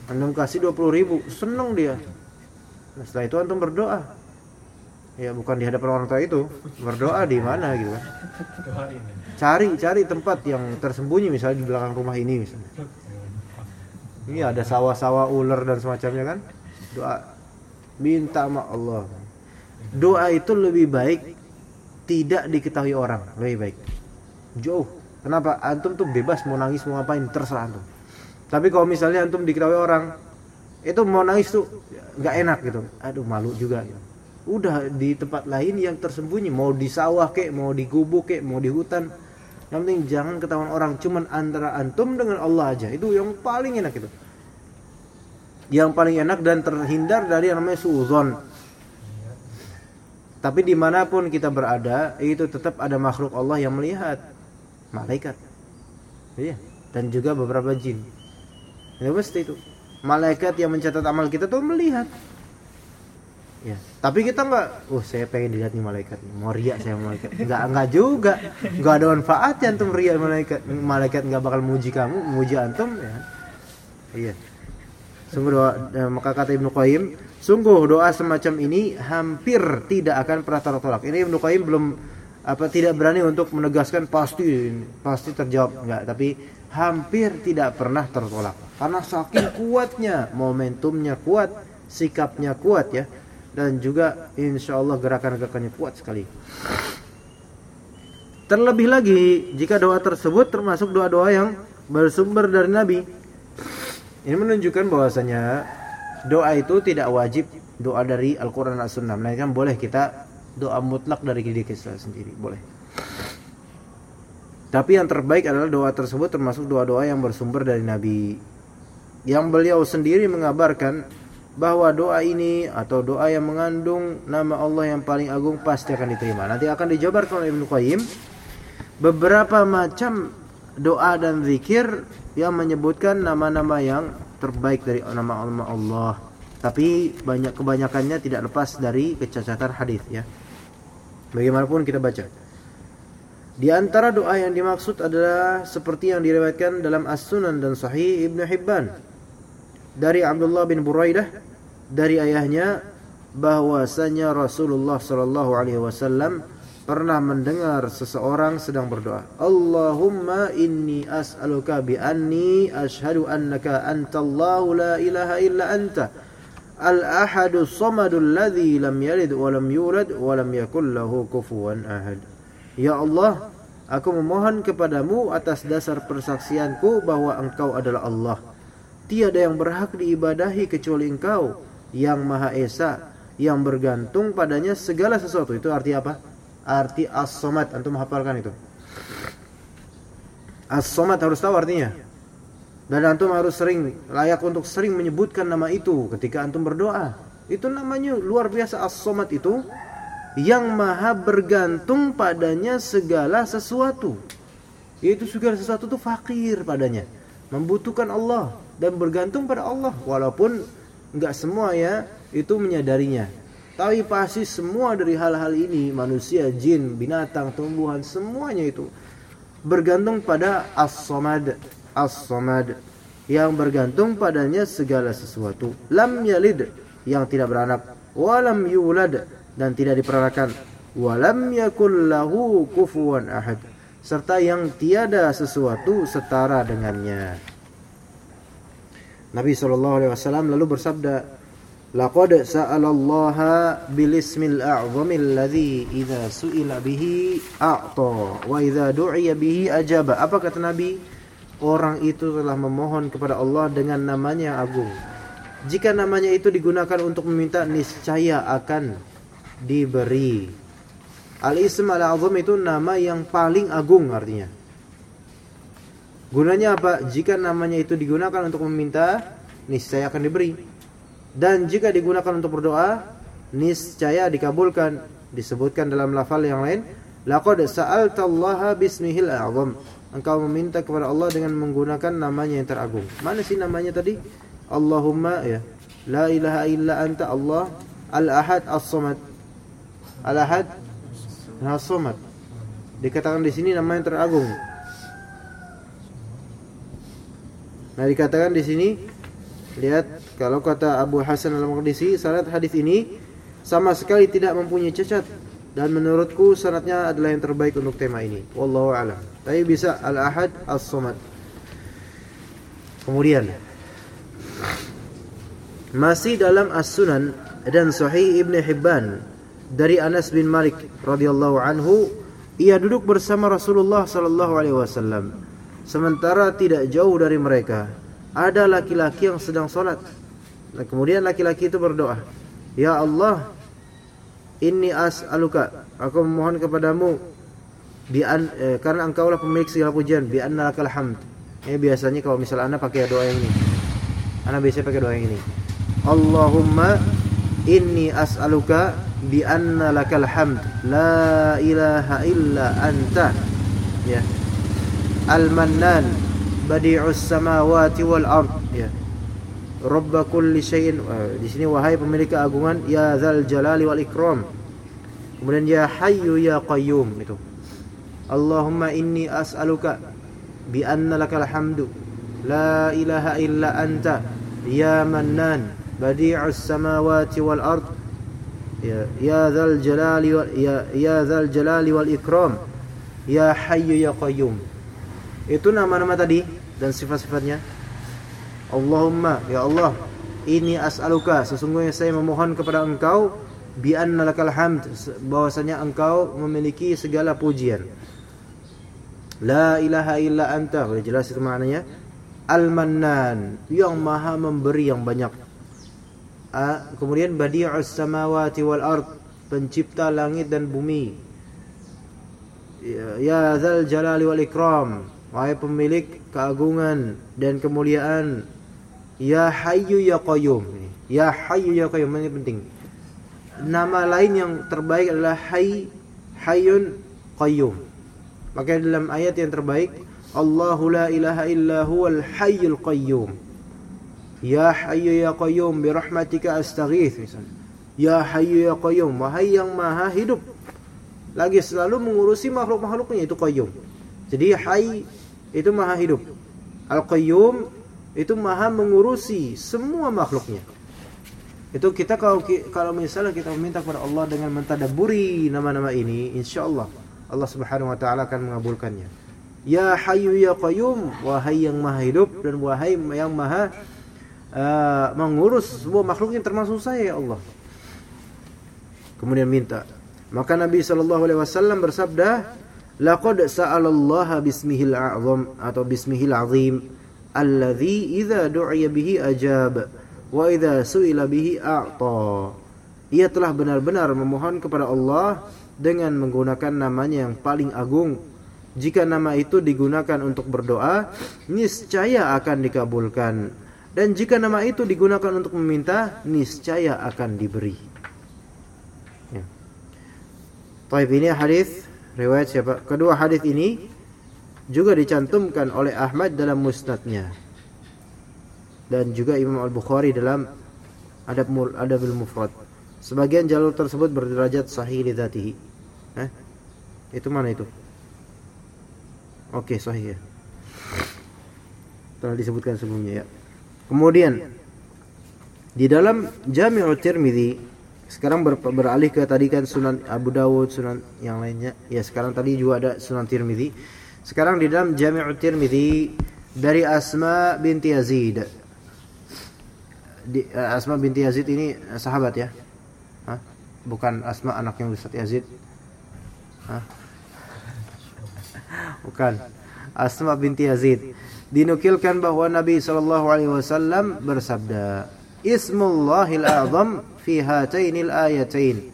Antum kasih 20 ribu seneng dia. Nah setelah itu antum berdoa. Ya bukan di hadapan orang tua itu. Berdoa di mana gitu kan cari cari tempat yang tersembunyi misalnya di belakang rumah ini misalnya. Ini ada sawah-sawah ular dan semacamnya kan? Doa. Minta sama Allah. Doa itu lebih baik tidak diketahui orang. Lebih baik. Jauh. Kenapa? Antum tuh bebas mau nangis mau ngapain terserah antum. Tapi kalau misalnya antum diketahui orang itu mau nangis tuh nggak enak gitu. Aduh malu juga gitu. udah di tempat lain yang tersembunyi mau di sawah kek mau di gubuk kek mau di hutan yang penting jangan ketahuan orang cuman antara antum dengan Allah aja itu yang paling enak itu yang paling enak dan terhindar dari yang namanya suuzon Tapi di mana pun kita berada, itu tetap ada makhluk Allah yang melihat. Malaikat. Iya. Dan juga beberapa jin. Ya pasti itu. Malaikat yang mencatat amal kita tuh melihat. Ya. Tapi kita nggak, oh saya pengen dilihat nih malaikat, mau ria saya malaikat. Nggak nggak juga, nggak ada manfaatnya antum ria malaikat. Malaikat nggak bakal muji kamu, muji antum ya. Iya. Sungguh doa, eh, maka kata Ibnu Qayyim, sungguh doa semacam ini hampir tidak akan pernah tertolak. Ini Ibnu Qayyim belum apa tidak berani untuk menegaskan pasti pasti terjawab enggak, tapi hampir tidak pernah tertolak. Karena saking kuatnya, momentumnya kuat, sikapnya kuat ya dan juga insya Allah gerakan-gerakannya kuat sekali. Terlebih lagi jika doa tersebut termasuk doa-doa yang bersumber dari Nabi. Ini menunjukkan bahwasanya doa itu tidak wajib doa dari Al-Quran dan Sunnah. Melainkan boleh kita doa mutlak dari diri kita sendiri, boleh. Tapi yang terbaik adalah doa tersebut termasuk doa-doa yang bersumber dari Nabi. Yang beliau sendiri mengabarkan bahwa doa ini atau doa yang mengandung nama Allah yang paling agung pasti akan diterima. Nanti akan dijabarkan oleh Ibnu Qayyim beberapa macam doa dan zikir yang menyebutkan nama-nama yang terbaik dari nama-nama Allah. Tapi banyak kebanyakannya tidak lepas dari kecacatan hadis ya. Bagaimanapun kita baca. Di antara doa yang dimaksud adalah seperti yang diriwayatkan dalam As-Sunan dan Sahih Ibnu Hibban dari Abdullah bin Buraidah dari ayahnya bahwasanya Rasulullah sallallahu alaihi wasallam pernah mendengar seseorang sedang berdoa. Allahumma inni as'aluka bi anni ashhadu annaka antallahu la ilaha illa anta al-ahadu samadul ladzi lam yalid wa lam yulad wa lam yakul lahu kufuwan ahad. Ya Allah aku memohon kepadamu atas dasar persaksianku bahwa engkau adalah Allah Tiada yang berhak diibadahi kecuali engkau Yang Maha Esa Yang bergantung padanya segala sesuatu. Itu arti apa? Arti as-somad. Antum hafalkan itu. As-somad harus tahu artinya. Dan antum harus sering Layak untuk sering menyebutkan nama itu Ketika antum berdoa. Itu namanya luar biasa. As-somad itu Yang maha bergantung padanya segala sesuatu. Yaitu segala sesuatu itu fakir padanya. Membutuhkan Allah dan bergantung pada Allah. Walaupun nggak semua ya itu menyadarinya. Tapi pasti semua dari hal-hal ini manusia, jin, binatang, tumbuhan semuanya itu bergantung pada as-samad. As-samad. Yang bergantung padanya segala sesuatu. Lam yalid. Yang tidak beranak. Walam yulad. Dan tidak diperanakan. Walam yakul lahu kufuwan ahad. Serta yang tiada sesuatu setara dengannya Nabi SAW lalu bersabda, Laqad sa'alallaha bilismil a'zamil ladzi idza su'ila bihi a'ta wa idza du'iya bihi ajaba. Apa kata Nabi? Orang itu telah memohon kepada Allah dengan namanya agung. Jika namanya itu digunakan untuk meminta niscaya akan diberi. Al-ism al-azam itu nama yang paling agung artinya. Gunanya apa? Jika namanya itu digunakan untuk meminta, niscaya akan diberi. Dan jika digunakan untuk berdoa, niscaya dikabulkan. Disebutkan dalam lafal yang lain, laqad sa'altallaha bismihil a'zam. Engkau meminta kepada Allah dengan menggunakan namanya yang teragung. Mana sih namanya tadi? Allahumma ya. La ilaha illa anta Allah al-ahad as-samad. Al-ahad as-samad. Dikatakan di sini nama yang teragung. Nah dikatakan di sini lihat kalau kata Abu Hasan al-Maqdisi sanad hadis ini sama sekali tidak mempunyai cacat dan menurutku sanadnya adalah yang terbaik untuk tema ini. Wallahu a'lam. Tapi bisa al-ahad as-samad. Kemudian masih dalam As-Sunan dan Sahih Ibn Hibban dari Anas bin Malik radhiyallahu anhu ia duduk bersama Rasulullah sallallahu alaihi wasallam Sementara tidak jauh dari mereka ada laki-laki yang sedang sholat. Nah, kemudian laki-laki itu berdoa, Ya Allah, ini as'aluka, aku memohon kepadamu bi an, eh, karena engkaulah pemilik segala pujian bi annalakal hamd. Ini biasanya kalau misal anda pakai doa yang ini. Anda biasanya pakai doa yang ini. Allahumma inni as'aluka bi anna lakal hamd la ilaha illa anta ya badi'us samawati wal ard ya rabb kulli syai'in uh, di sini wahai pemilik keagungan ya zal jalali wal ikram kemudian ya hayyu ya qayyum itu Allahumma inni as'aluka bi anna lakal hamdu la ilaha illa anta ya mannan badi'us samawati wal ard ya ya dzal jalali wal ya ya dzal jalali wal ikram ya hayyu ya qayyum itu nama-nama tadi dan sifat-sifatnya Allahumma ya Allah ini as'aluka sesungguhnya saya memohon kepada engkau bi anna lakal hamd bahwasanya engkau memiliki segala pujian La ilaha illa anta. Sudah jelas itu maknanya. Al-Mannan, yang Maha memberi yang banyak. Kemudian Badi'us samawati wal ard, pencipta langit dan bumi. Ya, ya Dzal Jalali wal Ikram, wahai pemilik keagungan dan kemuliaan. Ya Hayyu ya Qayyum. Ya Hayyu ya Qayyum ini penting. Nama lain yang terbaik adalah Hayy Hayyun Qayyum. Maka dalam ayat yang terbaik Allahu la ilaha illa huwal hayyul qayyum Ya hayyu ya qayyum bi rahmatika astaghith Ya hayyu ya qayyum wahai yang maha hidup lagi selalu mengurusi makhluk-makhluknya itu qayyum jadi hayy itu maha hidup al qayyum itu maha mengurusi semua makhluknya itu kita kalau kalau misalnya kita meminta kepada Allah dengan mentadaburi nama-nama ini insyaallah Allah Subhanahu wa taala akan mengabulkannya. Ya Hayyu ya Qayyum, wahai yang Maha hidup dan wahai yang Maha uh, mengurus sebuah makhluk yang termasuk saya ya Allah. Kemudian minta. Maka Nabi sallallahu alaihi wasallam bersabda, "Laqad sa'alallaha bismihil a'zam atau bismihil azim alladzi idza du'iya bihi ajab wa idza su'ila bihi a'ta." Ia telah benar-benar memohon kepada Allah dengan menggunakan namanya yang paling agung. Jika nama itu digunakan untuk berdoa, niscaya akan dikabulkan. Dan jika nama itu digunakan untuk meminta, niscaya akan diberi. Ya. Taib ini hadis riwayat siapa? Kedua hadis ini juga dicantumkan oleh Ahmad dalam musnadnya. Dan juga Imam Al-Bukhari dalam Adab Adabul Mufrad. Sebagian jalur tersebut berderajat sahih lidzatihi. Eh? Itu mana itu? Oke, sahih ya. Telah disebutkan sebelumnya ya. Kemudian di dalam Jami'ut Tirmidzi sekarang ber, beralih ke tadi kan Sunan Abu Dawud, Sunan yang lainnya. Ya, sekarang tadi juga ada Sunan Tirmidzi. Sekarang di dalam Jami'ut Tirmidzi dari Asma binti Yazid. Di, uh, Asma binti Yazid ini sahabat ya? Hah? Bukan Asma anaknya Ustaz Yazid. Hah? Bukan. Asma binti Yazid. Dinukilkan bahwa Nabi sallallahu alaihi wasallam bersabda, "Ismullahil a'zam fi hatainil ayatain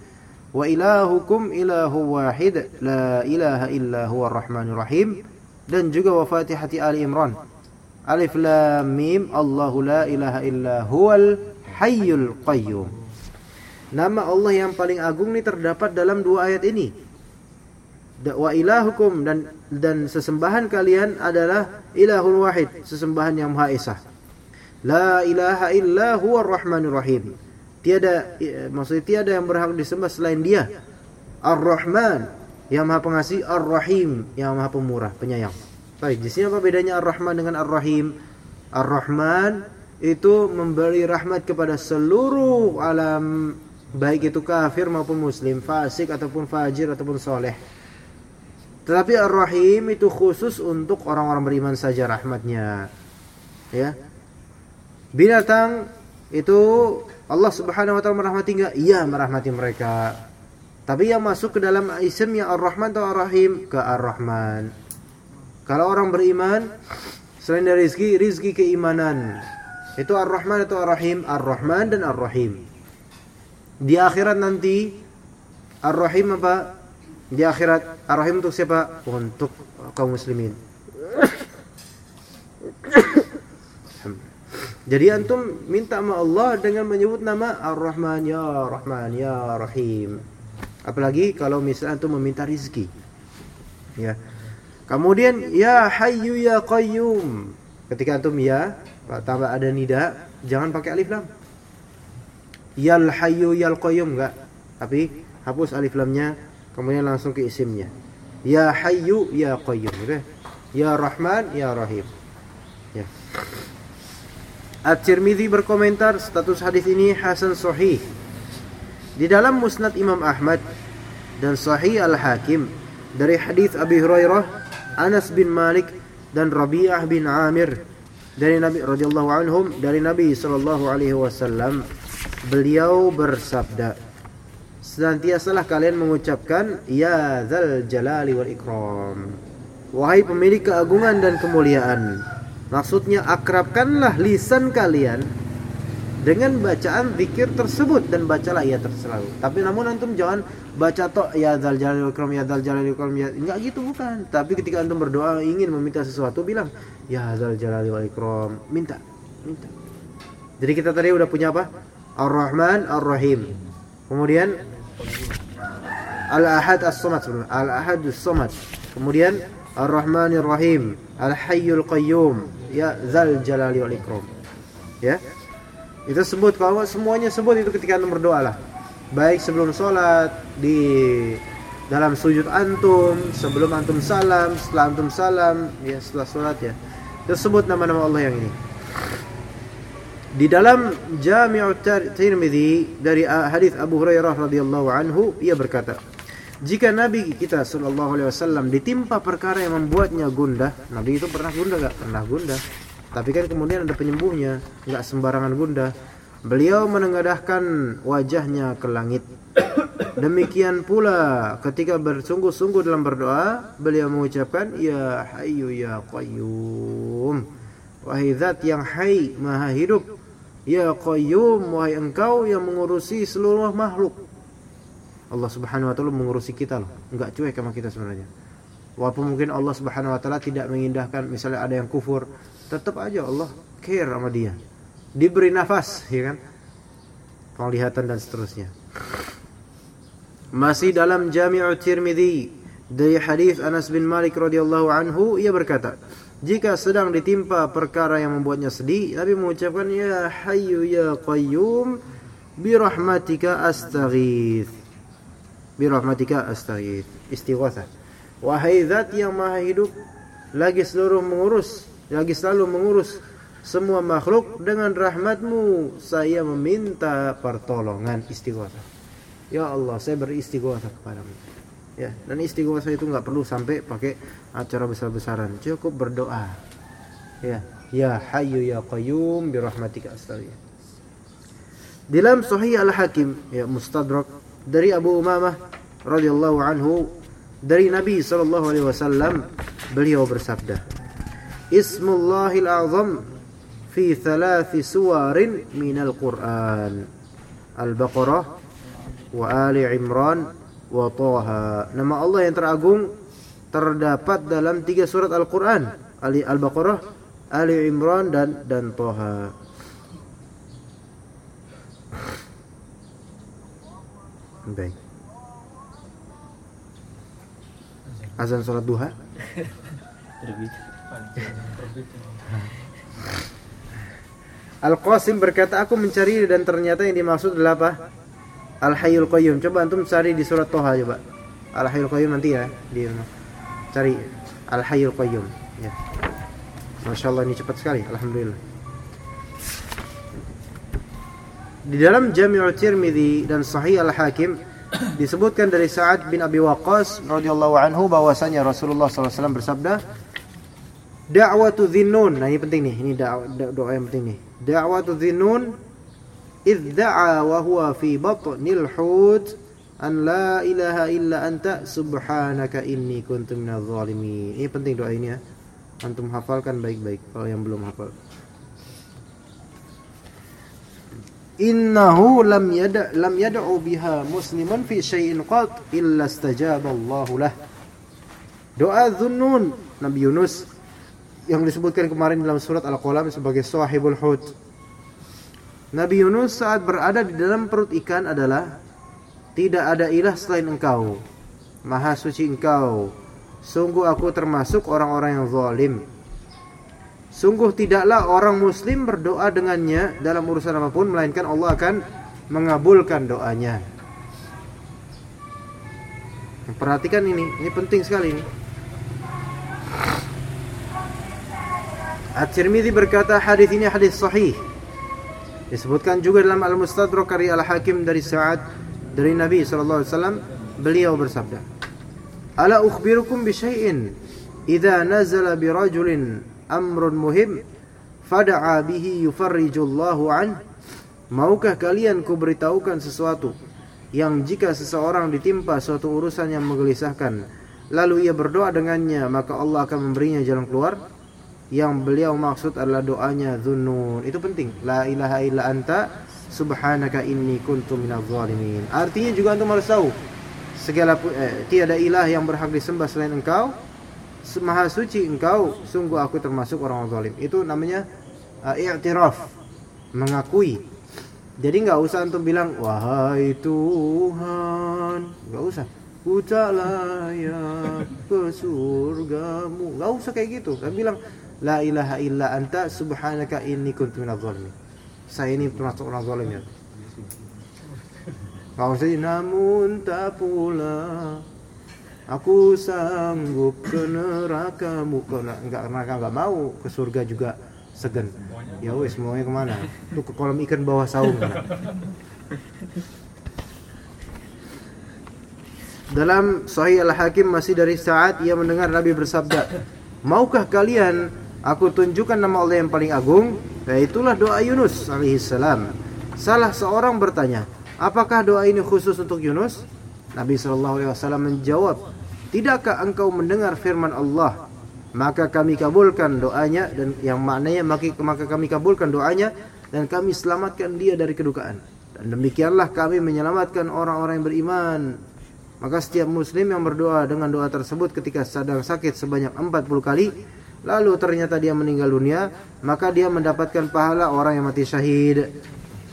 wa ilahukum ilahu wahid la ilaha illa huwa rahmanur rahim." Dan juga wa Fatihati Ali Imran. Alif lam mim Allahu la ilaha illa huwal hayyul qayyum. Nama Allah yang paling agung ini terdapat dalam dua ayat ini wa ilahukum dan dan sesembahan kalian adalah ilahul wahid, sesembahan yang maha esa. La ilaha illa huwa rahmanur rahim. Tiada maksudnya tiada yang berhak disembah selain Dia. Ar-Rahman, yang Maha Pengasih, Ar-Rahim, yang Maha Pemurah, penyayang. Baik, di sini apa bedanya Ar-Rahman dengan Ar-Rahim? Ar-Rahman itu memberi rahmat kepada seluruh alam baik itu kafir maupun muslim, fasik ataupun fajir ataupun soleh. Tetapi Ar-Rahim itu khusus untuk orang-orang beriman saja rahmatnya. Ya. Binatang itu Allah Subhanahu wa taala merahmati enggak? Iya, merahmati mereka. Tapi yang masuk ke dalam isimnya Ar-Rahman atau Ar-Rahim ke Ar-Rahman. Kalau orang beriman selain dari rizki, rizki keimanan. Itu Ar-Rahman atau Ar-Rahim, Ar-Rahman dan Ar-Rahim. Di akhirat nanti Ar-Rahim apa? Di akhirat Ar-Rahim untuk siapa? Untuk kaum muslimin. Jadi antum minta sama Allah dengan menyebut nama Ar-Rahman ya Rahman ya Rahim. Apalagi kalau misalnya antum meminta rizki. Ya. Kemudian ya Hayyu ya Qayyum. Ketika antum ya tambah ada nida, jangan pakai alif lam. Yal Hayyu yal Qayyum enggak. Tapi hapus alif lamnya, kemudian langsung ke isimnya. Ya Hayyu ya Qayyum. Gitu. Ya Rahman ya Rahim. Ya. At-Tirmidzi berkomentar status hadis ini hasan sahih. Di dalam Musnad Imam Ahmad dan Sahih Al-Hakim dari hadis Abi Hurairah, Anas bin Malik dan Rabi'ah bin Amir dari Nabi radhiyallahu anhum dari Nabi sallallahu alaihi wasallam beliau bersabda Senantiasalah kalian mengucapkan ya dzal jalali wal ikram wahai pemilik keagungan dan kemuliaan Maksudnya akrabkanlah lisan kalian dengan bacaan zikir tersebut dan bacalah ia terselalu. Tapi namun antum jangan baca tok ya dzal jalali wal ikram ya dzal jalali wal ikram ya enggak gitu bukan. Tapi ketika antum berdoa ingin meminta sesuatu bilang ya dzal jalali wal ikram, minta, minta. Jadi kita tadi udah punya apa? Ar-Rahman Ar-Rahim. Kemudian Al-Ahad As-Samad Al-Ahad As-Samad. Kemudian Ar-Rahmanir Rahim, Al-Hayyul Qayyum, ya Zal Jalali wal Ikram. Ya. Itu sebut kalau semuanya sebut itu ketika antum berdoa lah. Baik sebelum sholat, di dalam sujud antum, sebelum antum salam, setelah antum salam, ya setelah sholat ya. Itu sebut nama-nama Allah yang ini. Di dalam Jami'ut Tirmidzi dari hadis Abu Hurairah radhiyallahu anhu ia berkata, jika Nabi kita Shallallahu Alaihi Wasallam ditimpa perkara yang membuatnya gundah, Nabi itu pernah gundah gak? Pernah gundah. Tapi kan kemudian ada penyembuhnya, nggak sembarangan gundah. Beliau menengadahkan wajahnya ke langit. Demikian pula ketika bersungguh-sungguh dalam berdoa, beliau mengucapkan Ya Hayyu Ya Qayyum. Wahai zat yang hai, maha hidup. Ya Qayyum, wahai engkau yang mengurusi seluruh makhluk. Allah Subhanahu wa taala mengurusi kita loh, enggak cuek sama kita sebenarnya. Walaupun mungkin Allah Subhanahu wa taala tidak mengindahkan misalnya ada yang kufur, tetap aja Allah care sama dia. Diberi nafas, ya kan? Penglihatan dan seterusnya. Masih dalam Jami'ut Tirmidzi dari hadis Anas bin Malik radhiyallahu anhu ia berkata, jika sedang ditimpa perkara yang membuatnya sedih, Nabi mengucapkan ya Hayyu ya Qayyum bi rahmatika astaghits birahmatika astaghith istighatsah wahai zat yang maha hidup lagi seluruh mengurus lagi selalu mengurus semua makhluk dengan rahmatmu saya meminta pertolongan istighatsah ya Allah saya beristighatsah kepadamu. Ya dan istighatsah itu nggak perlu sampai pakai acara besar-besaran cukup berdoa. Ya ya hayyu ya qayyum birahmatika astaghith. Dalam sahih al-hakim ya mustadrak dari Abu Umamah radhiyallahu anhu dari Nabi sallallahu alaihi wasallam beliau bersabda Ismullahil azam fi thalathi suwarin minal Qur'an. Al-Baqarah wa Ali Imran wa Taha. Nama Allah yang teragung terdapat dalam tiga surat Al-Qur'an Al-Baqarah Ali Imran dan dan Taha Baik. Azan sholat duha. Al-Qasim berkata aku mencari dan ternyata yang dimaksud adalah apa? Al-Hayyul Qayyum. Coba antum cari di surat Toha coba. Al-Hayyul Qayyum nanti ya di cari Al-Hayyul Qayyum ya. Masya Allah ini cepat sekali Alhamdulillah Di dalam Jami'ul Tirmidzi dan Sahih Al-Hakim disebutkan dari Sa'ad bin Abi Waqqas radhiyallahu anhu bahwasanya Rasulullah SAW bersabda Da'watu dhinnun. Nah, ini penting nih. Ini doa, doa yang penting nih. Da'watu dhinnun idh da'a wa huwa fi batnil hut an la ilaha illa anta subhanaka inni kuntu minadh zalimin. Ini penting doa ini ya. Antum hafalkan baik-baik kalau yang belum hafal. Innahu lam yada lam yad'u biha musliman fi syai'in qat illa istajaba Allah lah. Doa Dhunnun Nabi Yunus yang disebutkan kemarin dalam surat Al-Qalam sebagai sahibul hut. Nabi Yunus saat berada di dalam perut ikan adalah tidak ada ilah selain engkau. Maha suci engkau. Sungguh aku termasuk orang-orang yang zalim. Sungguh tidaklah orang muslim berdoa dengannya dalam urusan apa pun melainkan Allah akan mengabulkan doanya. Perhatikan ini, ini penting sekali ini. At-Tirmidzi berkata hadis ini hadis sahih. Disebutkan juga dalam Al-Mustadrak karya Al-Hakim dari Sa'ad dari Nabi sallallahu alaihi wasallam beliau bersabda Ala ukhbirukum bi syai'in idza nazala bi rajulin amrun muhim fada'a bihi yufarrijullahu an. Maukah kalian ku beritahukan sesuatu yang jika seseorang ditimpa suatu urusan yang menggelisahkan lalu ia berdoa dengannya maka Allah akan memberinya jalan keluar? Yang beliau maksud adalah doanya Dhunnun itu penting. La ilaha illa anta subhanaka inni kuntu minadh zalimin. Artinya juga antum harus tahu segala eh, tiada ilah yang berhak disembah selain engkau maha suci engkau sungguh aku termasuk orang zalim. Itu namanya uh, i'tiraf mengakui. Jadi nggak usah antum bilang wahai Tuhan nggak usah. Ku tak layak ke surgamu. Nggak usah kayak gitu. Kan bilang la ilaha illa anta subhanaka inni kuntu minadh zalimin. Saya ini termasuk orang zalim ya. Kau saja namun tak pula Aku sanggup ke nerakamu Kau enggak neraka enggak mau Ke surga juga segan Ya wes semuanya ke mana Tuh ke kolam ikan bawah saung Dalam Sahih Al-Hakim masih dari saat ia mendengar Nabi bersabda, "Maukah kalian aku tunjukkan nama Allah yang paling agung?" Yaitulah doa Yunus alaihissalam. Salah seorang bertanya, "Apakah doa ini khusus untuk Yunus?" Nabi sallallahu alaihi wasallam menjawab, "Tidakkah engkau mendengar firman Allah? Maka kami kabulkan doanya dan yang maknanya maka kami kabulkan doanya dan kami selamatkan dia dari kedukaan." Dan demikianlah kami menyelamatkan orang-orang yang beriman maka setiap muslim yang berdoa dengan doa tersebut ketika sedang sakit sebanyak 40 kali lalu ternyata dia meninggal dunia, maka dia mendapatkan pahala orang yang mati syahid.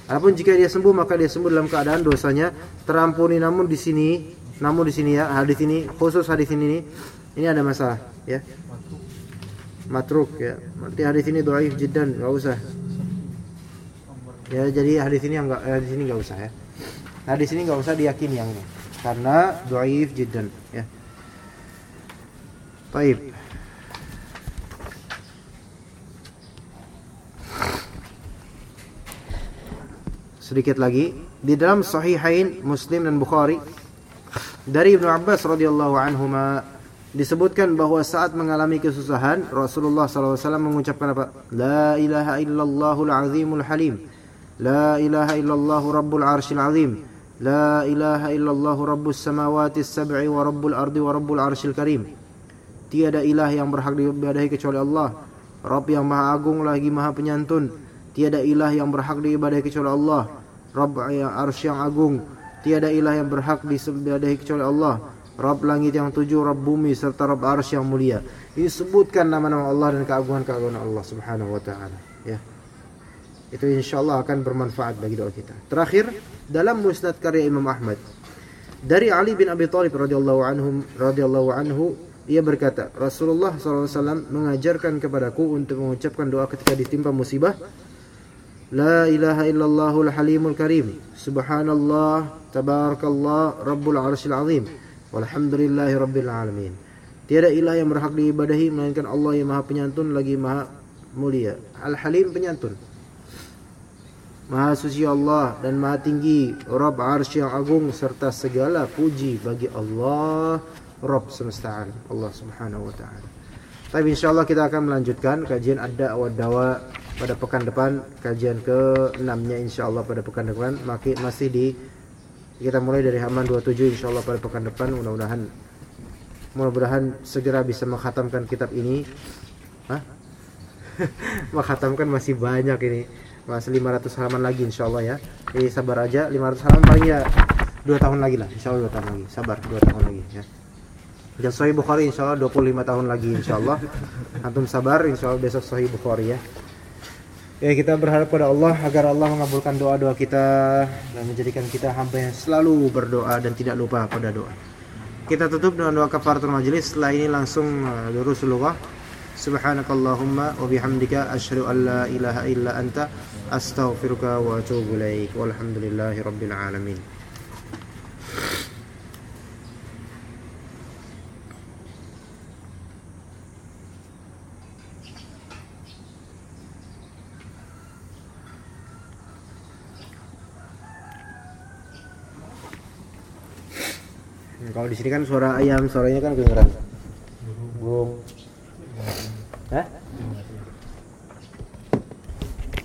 Adapun jika dia sembuh maka dia sembuh dalam keadaan dosanya terampuni namun di sini namun di sini ya hadis ini khusus hadis ini ini ada masalah ya. Matruk ya. Berarti hadis ini dhaif jiddan, enggak usah. Ya jadi hadis ini enggak hadis ini enggak usah ya. Hadis ini enggak usah diyakini yang ini karena dhaif jiddan ya. Baik. sedikit lagi. Di dalam sahihain Muslim dan Bukhari dari Ibnu Abbas radhiyallahu anhuma disebutkan bahawa saat mengalami kesusahan Rasulullah SAW mengucapkan apa? La ilaha illallahul azimul halim. La ilaha illallahu rabbul arsyil azim. La ilaha illallahu rabbus samawati sab'i wa rabbul ardi wa rabbul arsyil karim. Tiada ilah yang berhak diibadahi kecuali Allah. Rabb yang maha agung lagi maha penyantun. Tiada ilah yang berhak diibadahi kecuali Allah. Rabb yang arsy yang agung. Tiada ilah yang berhak diibadahi kecuali Allah. Rabb langit yang tujuh, Rabb bumi serta Rabb arsy yang mulia. Ini sebutkan nama-nama Allah dan keagungan-keagungan Allah subhanahu wa ta'ala. Ya. Itu insyaAllah akan bermanfaat bagi doa kita. Terakhir dalam musnad karya Imam Ahmad dari Ali bin Abi Thalib radhiyallahu anhu radhiyallahu anhu ia berkata Rasulullah SAW mengajarkan kepadaku untuk mengucapkan doa ketika ditimpa musibah La ilaha illallahul halimul karim. Subhanallah Tabarakallah Rabbul arshil azim. Walhamdulillahi rabbil alamin. Tiada ilah yang berhak diibadahi Melainkan Allah yang maha penyantun lagi maha mulia. Al-Halim penyantun. Maha suci Allah dan maha tinggi Rabb arsy yang agung serta segala puji bagi Allah Rabb semesta alam. Allah subhanahu wa ta'ala Tapi insyaAllah kita akan melanjutkan kajian ada wa dawa pada pekan depan Kajian ke 6 nya insyaAllah pada pekan depan. Masih di kita mulai dari halaman 27 insyaAllah pada pekan depan. Mudah-mudahan Mudah-mudahan segera bisa menghatamkan kitab ini. Hah? menghatamkan masih banyak ini. Masih 500 halaman lagi insya Allah ya. Jadi sabar aja 500 halaman paling ya 2 tahun lagi lah. Insya Allah 2 tahun lagi. Sabar 2 tahun lagi ya dan Sahih Bukhari insya Allah 25 tahun lagi insya Allah antum sabar insya Allah besok Sahih Bukhari ya Ya kita berharap pada Allah agar Allah mengabulkan doa-doa kita dan menjadikan kita hamba yang selalu berdoa dan tidak lupa pada doa. Kita tutup dengan doa kafaratul majelis. Setelah ini langsung uh, durus lughah. Subhanakallahumma wa bihamdika asyhadu an la ilaha illa anta astaghfiruka wa atubu ilaik. Walhamdulillahi rabbil alamin. Kalau di sini kan suara ayam, suaranya kan kedengeran. Burung. Hah?